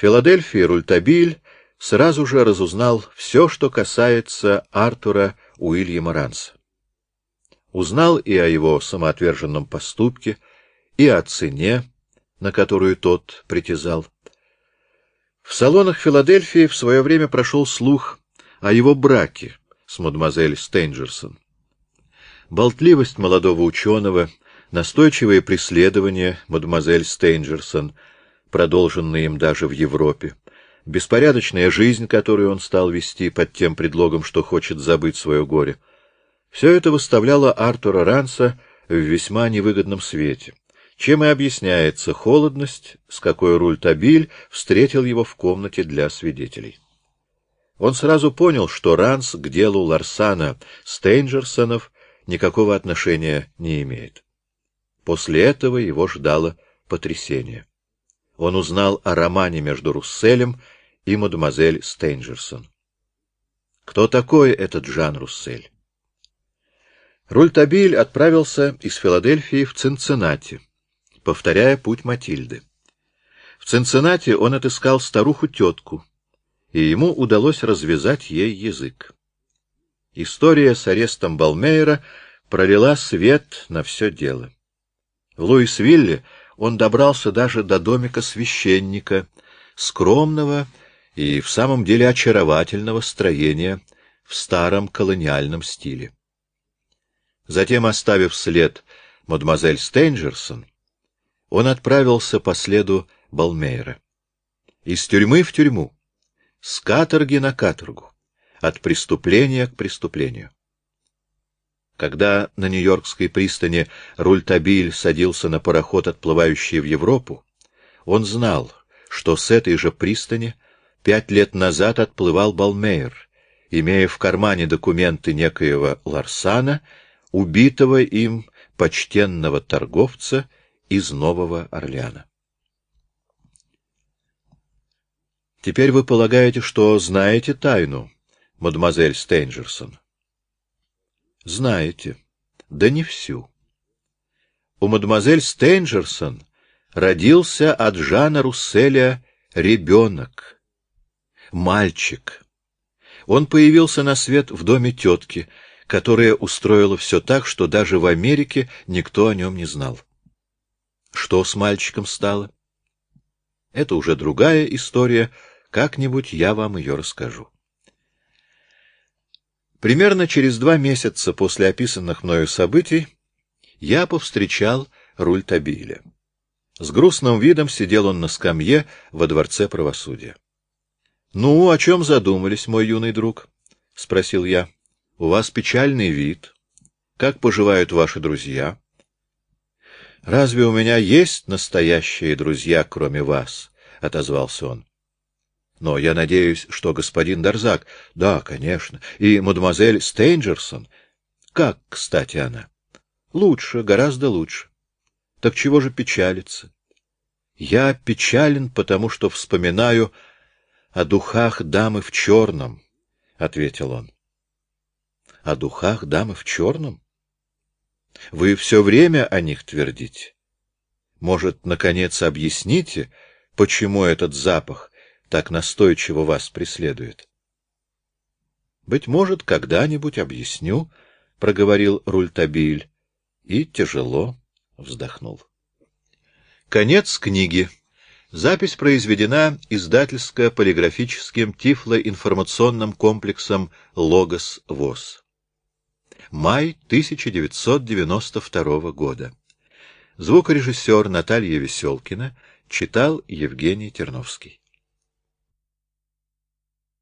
Филадельфии Рультабиль сразу же разузнал все, что касается Артура Уильяма Ранса. Узнал и о его самоотверженном поступке, и о цене, на которую тот притязал. В салонах Филадельфии в свое время прошел слух о его браке с мадемуазель Стейнджерсон. Болтливость молодого ученого, настойчивые преследования мадемуазель Стейнджерсон, продолженные им даже в Европе, беспорядочная жизнь, которую он стал вести под тем предлогом, что хочет забыть свое горе, все это выставляло Артура Ранса в весьма невыгодном свете, чем и объясняется холодность, с какой Рультабиль встретил его в комнате для свидетелей. Он сразу понял, что Ранс к делу Ларсана Стейнджерсонов никакого отношения не имеет. После этого его ждало потрясение. Он узнал о романе между Русселем и мадемуазель Стейнджерсон. Кто такой этот Жан Руссель? Рультабиль отправился из Филадельфии в Цинциннати, повторяя путь Матильды. В Цинциннати он отыскал старуху-тетку, и ему удалось развязать ей язык. История с арестом Балмейера пролила свет на все дело. В Луисвилле он добрался даже до домика священника, скромного и в самом деле очаровательного строения в старом колониальном стиле. Затем, оставив след мадемуазель Стейнджерсон, он отправился по следу Балмейра. Из тюрьмы в тюрьму, с каторги на каторгу, от преступления к преступлению. Когда на Нью-Йоркской пристани Рультабиль садился на пароход, отплывающий в Европу, он знал, что с этой же пристани пять лет назад отплывал Балмейр, имея в кармане документы некоего Ларсана, убитого им почтенного торговца из Нового Орлеана. Теперь вы полагаете, что знаете тайну, мадемуазель Стейнджерсон? Знаете. Да не всю. У мадемуазель Стейнджерсон родился от Жана Русселя ребенок, мальчик. Он появился на свет в доме тетки, которая устроила все так, что даже в Америке никто о нем не знал. Что с мальчиком стало? Это уже другая история, как-нибудь я вам ее расскажу. Примерно через два месяца после описанных мною событий я повстречал Рультабиля. С грустным видом сидел он на скамье во Дворце правосудия. — Ну, о чем задумались, мой юный друг? — спросил я. — У вас печальный вид. Как поживают ваши друзья? — Разве у меня есть настоящие друзья, кроме вас? — отозвался он. Но я надеюсь, что господин Дарзак... Да, конечно. И мадемуазель Стейнджерсон... Как, кстати, она? Лучше, гораздо лучше. Так чего же печалиться? Я печален, потому что вспоминаю о духах дамы в черном, — ответил он. О духах дамы в черном? Вы все время о них твердите. Может, наконец, объясните, почему этот запах так настойчиво вас преследует? — Быть может, когда-нибудь объясню, — проговорил Рультабиль и тяжело вздохнул. Конец книги. Запись произведена издательско-полиграфическим тифлоинформационным комплексом «Логос ВОЗ». Май 1992 года. Звукорежиссер Наталья Веселкина читал Евгений Терновский.